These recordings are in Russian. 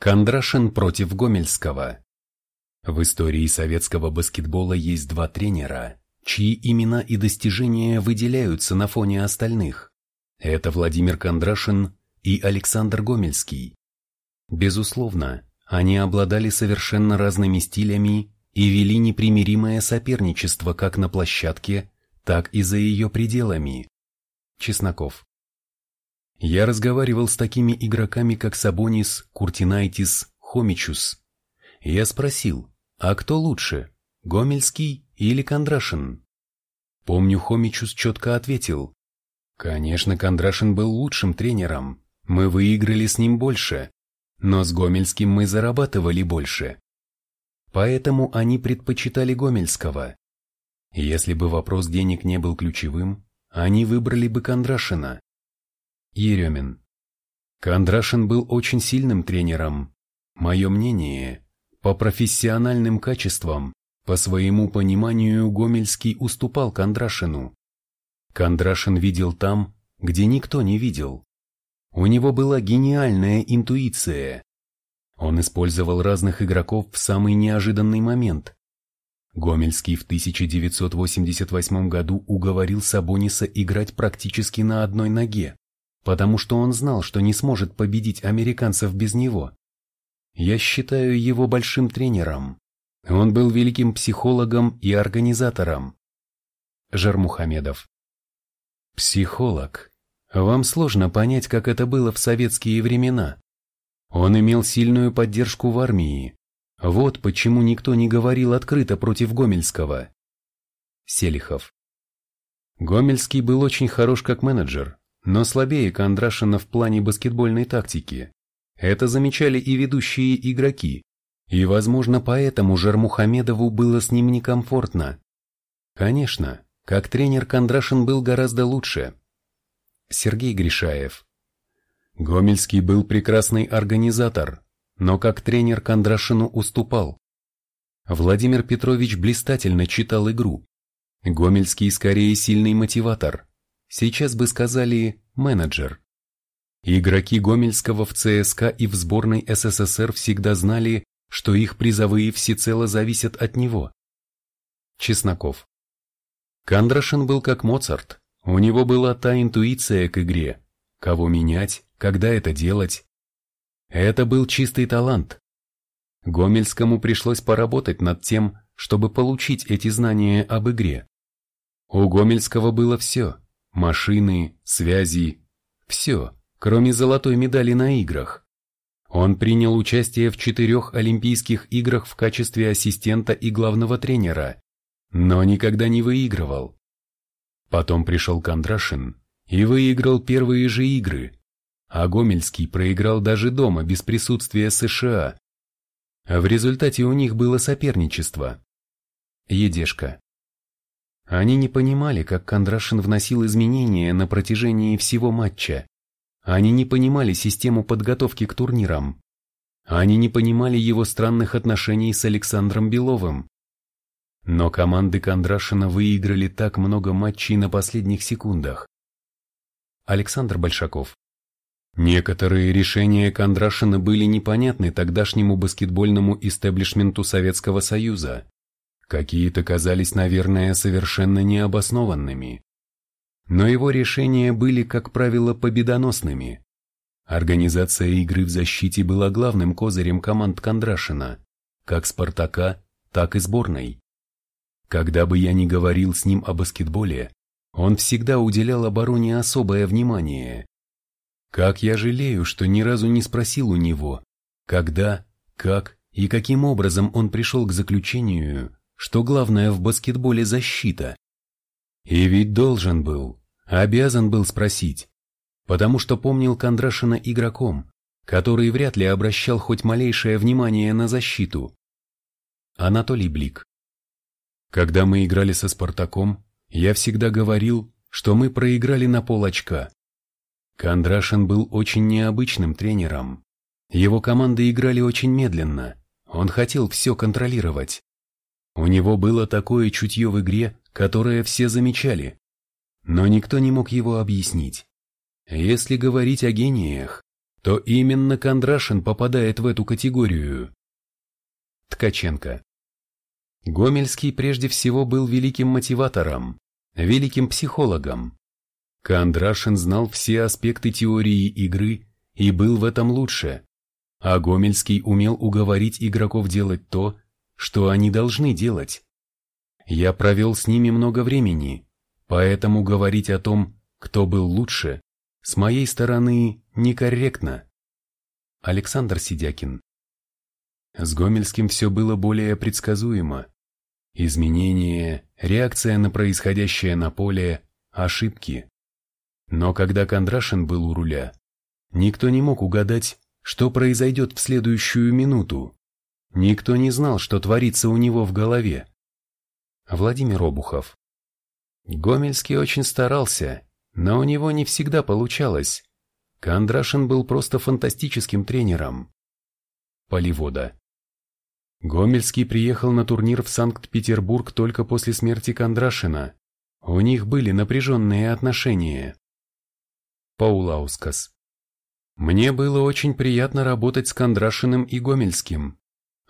Кондрашин против Гомельского. В истории советского баскетбола есть два тренера, чьи имена и достижения выделяются на фоне остальных. Это Владимир Кондрашин и Александр Гомельский. Безусловно, они обладали совершенно разными стилями и вели непримиримое соперничество как на площадке, так и за ее пределами. Чесноков. Я разговаривал с такими игроками, как Сабонис, Куртинайтис, Хомичус. Я спросил, а кто лучше, Гомельский или Кондрашин? Помню, Хомичус четко ответил. Конечно, Кондрашин был лучшим тренером, мы выиграли с ним больше, но с Гомельским мы зарабатывали больше. Поэтому они предпочитали Гомельского. Если бы вопрос денег не был ключевым, они выбрали бы Кондрашина. Еремин. Кондрашин был очень сильным тренером. Мое мнение, по профессиональным качествам, по своему пониманию Гомельский уступал Кондрашину. Кондрашин видел там, где никто не видел. У него была гениальная интуиция. Он использовал разных игроков в самый неожиданный момент. Гомельский в 1988 году уговорил Сабониса играть практически на одной ноге потому что он знал, что не сможет победить американцев без него. Я считаю его большим тренером. Он был великим психологом и организатором. Жармухамедов. Психолог. Вам сложно понять, как это было в советские времена. Он имел сильную поддержку в армии. Вот почему никто не говорил открыто против Гомельского. Селихов. Гомельский был очень хорош как менеджер но слабее Кондрашина в плане баскетбольной тактики. Это замечали и ведущие игроки, и, возможно, поэтому Жармухамедову было с ним некомфортно. Конечно, как тренер Кондрашин был гораздо лучше. Сергей Гришаев. Гомельский был прекрасный организатор, но как тренер Кондрашину уступал. Владимир Петрович блистательно читал игру. Гомельский скорее сильный мотиватор – Сейчас бы сказали «менеджер». Игроки Гомельского в ЦСКА и в сборной СССР всегда знали, что их призовые всецело зависят от него. Чесноков. Кондрашин был как Моцарт. У него была та интуиция к игре. Кого менять, когда это делать. Это был чистый талант. Гомельскому пришлось поработать над тем, чтобы получить эти знания об игре. У Гомельского было все машины, связи, все, кроме золотой медали на играх. Он принял участие в четырех Олимпийских играх в качестве ассистента и главного тренера, но никогда не выигрывал. Потом пришел Кондрашин и выиграл первые же игры, а Гомельский проиграл даже дома без присутствия США. В результате у них было соперничество. Едешка. Они не понимали, как Кондрашин вносил изменения на протяжении всего матча. Они не понимали систему подготовки к турнирам. Они не понимали его странных отношений с Александром Беловым. Но команды Кондрашина выиграли так много матчей на последних секундах. Александр Большаков. Некоторые решения Кондрашина были непонятны тогдашнему баскетбольному истеблишменту Советского Союза. Какие-то казались, наверное, совершенно необоснованными. Но его решения были, как правило, победоносными. Организация игры в защите была главным козырем команд Кондрашина, как «Спартака», так и сборной. Когда бы я ни говорил с ним о баскетболе, он всегда уделял обороне особое внимание. Как я жалею, что ни разу не спросил у него, когда, как и каким образом он пришел к заключению, что главное в баскетболе защита. И ведь должен был, обязан был спросить, потому что помнил Кондрашина игроком, который вряд ли обращал хоть малейшее внимание на защиту. Анатолий Блик. Когда мы играли со Спартаком, я всегда говорил, что мы проиграли на пол очка. Кондрашин был очень необычным тренером. Его команды играли очень медленно, он хотел все контролировать. У него было такое чутье в игре, которое все замечали, но никто не мог его объяснить. Если говорить о гениях, то именно Кондрашин попадает в эту категорию. Ткаченко. Гомельский прежде всего был великим мотиватором, великим психологом. Кондрашин знал все аспекты теории игры и был в этом лучше, а Гомельский умел уговорить игроков делать то, что они должны делать. Я провел с ними много времени, поэтому говорить о том, кто был лучше, с моей стороны некорректно. Александр Сидякин С Гомельским все было более предсказуемо. Изменения, реакция на происходящее на поле, ошибки. Но когда Кондрашин был у руля, никто не мог угадать, что произойдет в следующую минуту. Никто не знал, что творится у него в голове. Владимир Обухов. Гомельский очень старался, но у него не всегда получалось. Кондрашин был просто фантастическим тренером. Поливода. Гомельский приехал на турнир в Санкт-Петербург только после смерти Кондрашина. У них были напряженные отношения. Паулаускас. Мне было очень приятно работать с Кондрашиным и Гомельским.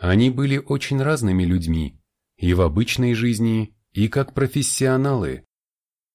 Они были очень разными людьми, и в обычной жизни, и как профессионалы.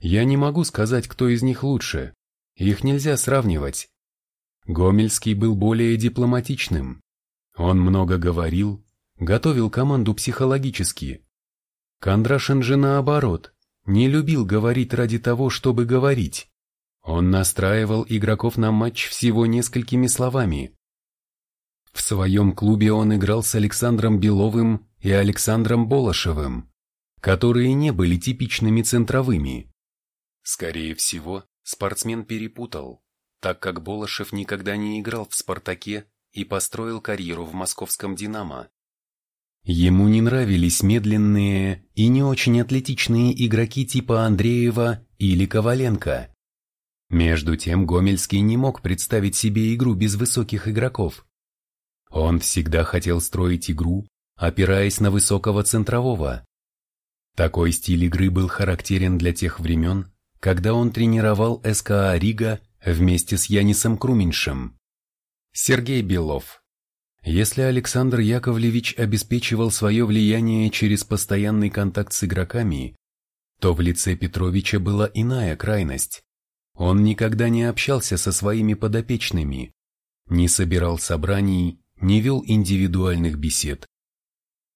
Я не могу сказать, кто из них лучше, их нельзя сравнивать. Гомельский был более дипломатичным. Он много говорил, готовил команду психологически. Кондрашин же наоборот, не любил говорить ради того, чтобы говорить. Он настраивал игроков на матч всего несколькими словами. В своем клубе он играл с Александром Беловым и Александром Болошевым, которые не были типичными центровыми. Скорее всего, спортсмен перепутал, так как Болошев никогда не играл в «Спартаке» и построил карьеру в московском «Динамо». Ему не нравились медленные и не очень атлетичные игроки типа Андреева или Коваленко. Между тем Гомельский не мог представить себе игру без высоких игроков. Он всегда хотел строить игру, опираясь на высокого центрового. Такой стиль игры был характерен для тех времен, когда он тренировал СКА Рига вместе с Янисом Круменьшем. Сергей Белов. Если Александр Яковлевич обеспечивал свое влияние через постоянный контакт с игроками, то в лице Петровича была иная крайность. Он никогда не общался со своими подопечными, не собирал собраний, не вел индивидуальных бесед.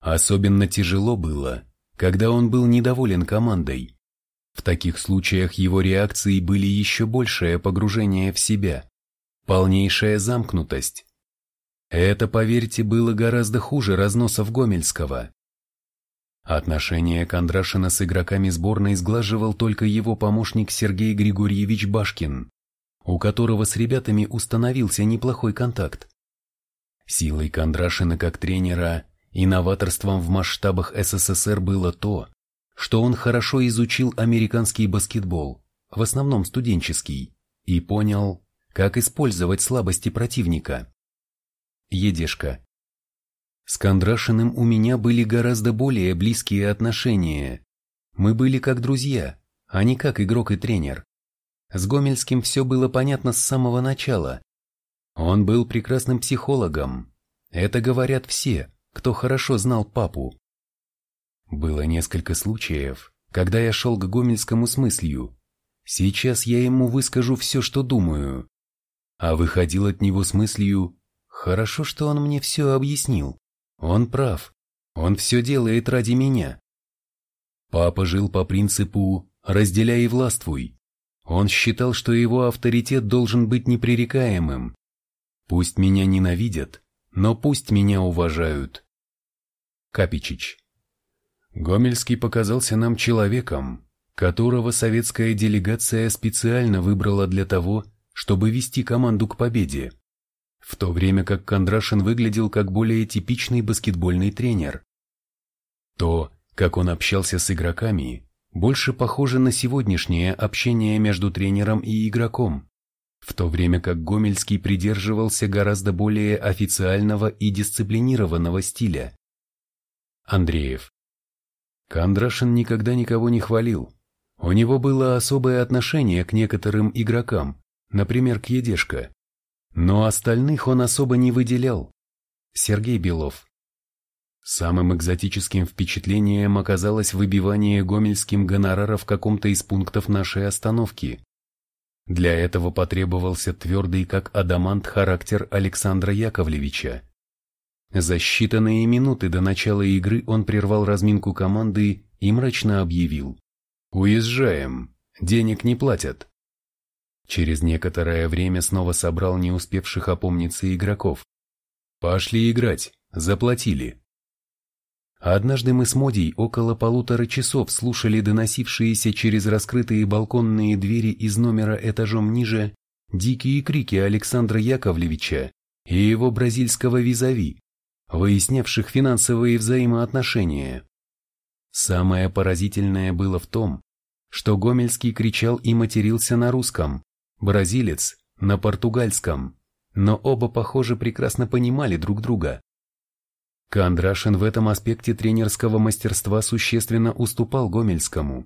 Особенно тяжело было, когда он был недоволен командой. В таких случаях его реакцией были еще большее погружение в себя, полнейшая замкнутость. Это, поверьте, было гораздо хуже разносов Гомельского. Отношения Кондрашина с игроками сборной сглаживал только его помощник Сергей Григорьевич Башкин, у которого с ребятами установился неплохой контакт. Силой Кондрашина как тренера и новаторством в масштабах СССР было то, что он хорошо изучил американский баскетбол, в основном студенческий, и понял, как использовать слабости противника. Едешка. С Кондрашиным у меня были гораздо более близкие отношения. Мы были как друзья, а не как игрок и тренер. С Гомельским все было понятно с самого начала, он был прекрасным психологом. Это говорят все, кто хорошо знал папу. Было несколько случаев, когда я шел к Гомельскому с мыслью. Сейчас я ему выскажу все, что думаю. А выходил от него с мыслью, хорошо, что он мне все объяснил. Он прав. Он все делает ради меня. Папа жил по принципу «разделяй и властвуй». Он считал, что его авторитет должен быть непререкаемым, Пусть меня ненавидят, но пусть меня уважают. Капичич. Гомельский показался нам человеком, которого советская делегация специально выбрала для того, чтобы вести команду к победе, в то время как Кондрашин выглядел как более типичный баскетбольный тренер. То, как он общался с игроками, больше похоже на сегодняшнее общение между тренером и игроком в то время как Гомельский придерживался гораздо более официального и дисциплинированного стиля. Андреев. Кондрашин никогда никого не хвалил. У него было особое отношение к некоторым игрокам, например, к Едешко. Но остальных он особо не выделял. Сергей Белов. Самым экзотическим впечатлением оказалось выбивание гомельским гонорара в каком-то из пунктов нашей остановки. Для этого потребовался твердый как адамант характер Александра Яковлевича. За считанные минуты до начала игры он прервал разминку команды и мрачно объявил. «Уезжаем, денег не платят». Через некоторое время снова собрал не успевших опомниться игроков. «Пошли играть, заплатили». Однажды мы с Модей около полутора часов слушали доносившиеся через раскрытые балконные двери из номера этажом ниже дикие крики Александра Яковлевича и его бразильского визави, выяснявших финансовые взаимоотношения. Самое поразительное было в том, что Гомельский кричал и матерился на русском, бразилец – на португальском, но оба, похоже, прекрасно понимали друг друга. Кондрашин в этом аспекте тренерского мастерства существенно уступал Гомельскому.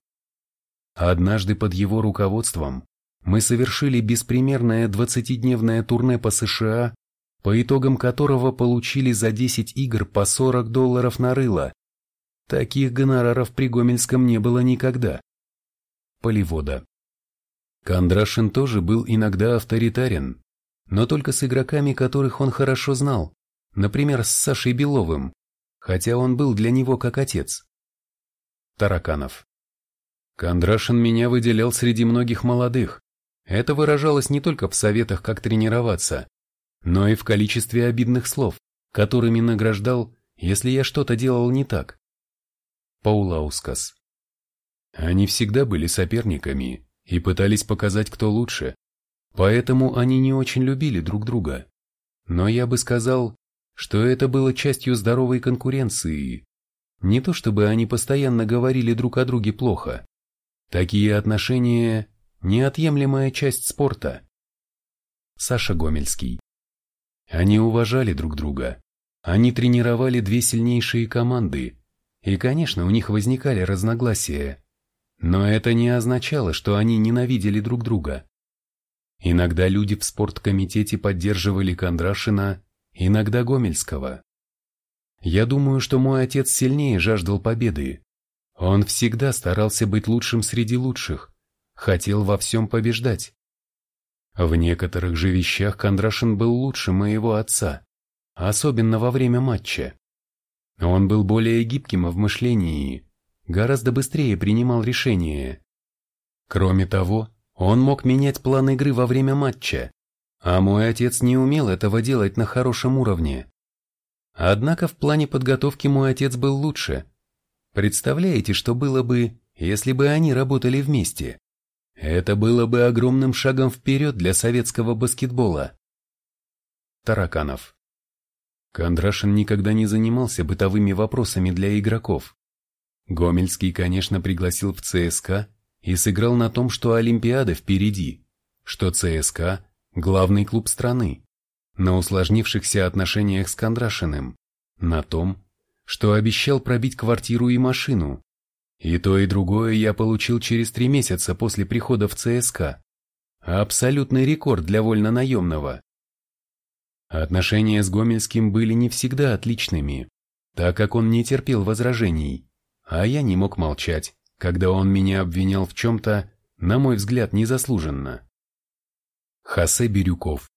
Однажды под его руководством мы совершили беспримерное 20-дневное турне по США, по итогам которого получили за 10 игр по 40 долларов на рыло. Таких гонораров при Гомельском не было никогда. Поливода. Кондрашин тоже был иногда авторитарен, но только с игроками, которых он хорошо знал, например, с Сашей Беловым, хотя он был для него как отец. Тараканов. Кондрашин меня выделял среди многих молодых. Это выражалось не только в советах, как тренироваться, но и в количестве обидных слов, которыми награждал, если я что-то делал не так. Паулаускас. Они всегда были соперниками и пытались показать, кто лучше, поэтому они не очень любили друг друга. Но я бы сказал, что это было частью здоровой конкуренции. Не то чтобы они постоянно говорили друг о друге плохо. Такие отношения – неотъемлемая часть спорта. Саша Гомельский. Они уважали друг друга. Они тренировали две сильнейшие команды. И, конечно, у них возникали разногласия. Но это не означало, что они ненавидели друг друга. Иногда люди в спорткомитете поддерживали Кондрашина, иногда Гомельского. Я думаю, что мой отец сильнее жаждал победы. Он всегда старался быть лучшим среди лучших, хотел во всем побеждать. В некоторых же вещах Кондрашин был лучше моего отца, особенно во время матча. Он был более гибким в мышлении, гораздо быстрее принимал решения. Кроме того, он мог менять план игры во время матча, а мой отец не умел этого делать на хорошем уровне. Однако в плане подготовки мой отец был лучше. Представляете, что было бы, если бы они работали вместе? Это было бы огромным шагом вперед для советского баскетбола. Тараканов. Кондрашин никогда не занимался бытовыми вопросами для игроков. Гомельский, конечно, пригласил в ЦСКА и сыграл на том, что Олимпиада впереди, что ЦСКА главный клуб страны, на усложнившихся отношениях с Кондрашиным, на том, что обещал пробить квартиру и машину. И то, и другое я получил через три месяца после прихода в ЦСКА. Абсолютный рекорд для вольно-наемного. Отношения с Гомельским были не всегда отличными, так как он не терпел возражений, а я не мог молчать, когда он меня обвинял в чем-то, на мой взгляд, незаслуженно. Хосе Бирюков.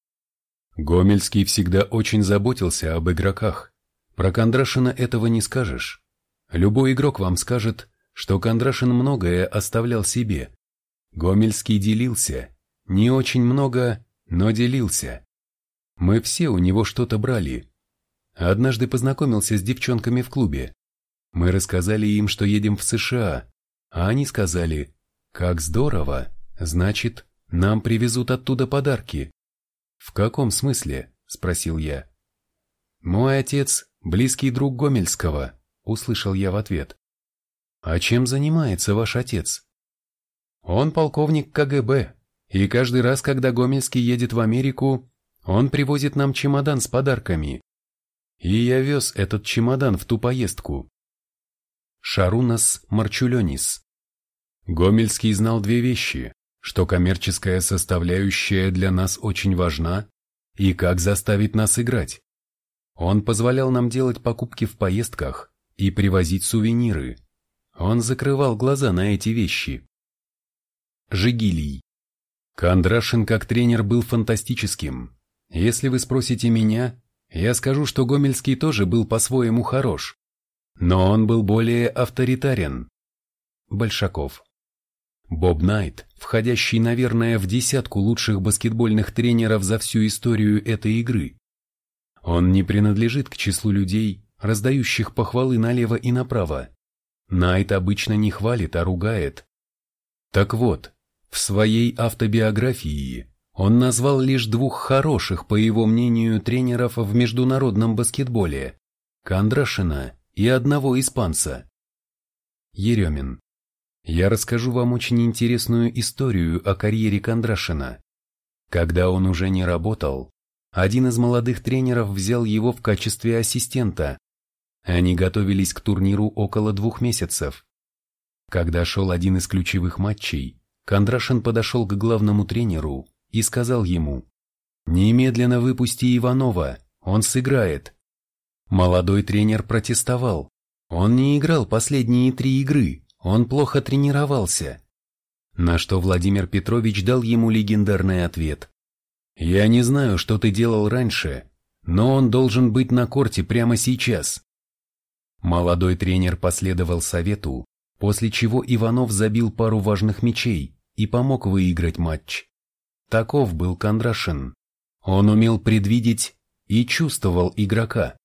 Гомельский всегда очень заботился об игроках. Про Кондрашина этого не скажешь. Любой игрок вам скажет, что Кондрашин многое оставлял себе. Гомельский делился. Не очень много, но делился. Мы все у него что-то брали. Однажды познакомился с девчонками в клубе. Мы рассказали им, что едем в США, а они сказали, как здорово, значит, нам привезут оттуда подарки. В каком смысле? Спросил я. Мой отец – близкий друг Гомельского, услышал я в ответ. А чем занимается ваш отец? Он полковник КГБ, и каждый раз, когда Гомельский едет в Америку, он привозит нам чемодан с подарками. И я вез этот чемодан в ту поездку. Шарунас Марчуленис. Гомельский знал две вещи что коммерческая составляющая для нас очень важна, и как заставить нас играть. Он позволял нам делать покупки в поездках и привозить сувениры. Он закрывал глаза на эти вещи. Жигилий. Кондрашин как тренер был фантастическим. Если вы спросите меня, я скажу, что Гомельский тоже был по-своему хорош. Но он был более авторитарен. Большаков. Боб Найт, входящий, наверное, в десятку лучших баскетбольных тренеров за всю историю этой игры. Он не принадлежит к числу людей, раздающих похвалы налево и направо. Найт обычно не хвалит, а ругает. Так вот, в своей автобиографии он назвал лишь двух хороших, по его мнению, тренеров в международном баскетболе – Кондрашина и одного испанца. Еремин. Я расскажу вам очень интересную историю о карьере Кондрашина. Когда он уже не работал, один из молодых тренеров взял его в качестве ассистента. Они готовились к турниру около двух месяцев. Когда шел один из ключевых матчей, Кондрашин подошел к главному тренеру и сказал ему «Немедленно выпусти Иванова, он сыграет». Молодой тренер протестовал. Он не играл последние три игры, он плохо тренировался. На что Владимир Петрович дал ему легендарный ответ. «Я не знаю, что ты делал раньше, но он должен быть на корте прямо сейчас». Молодой тренер последовал совету, после чего Иванов забил пару важных мячей и помог выиграть матч. Таков был Кондрашин. Он умел предвидеть и чувствовал игрока.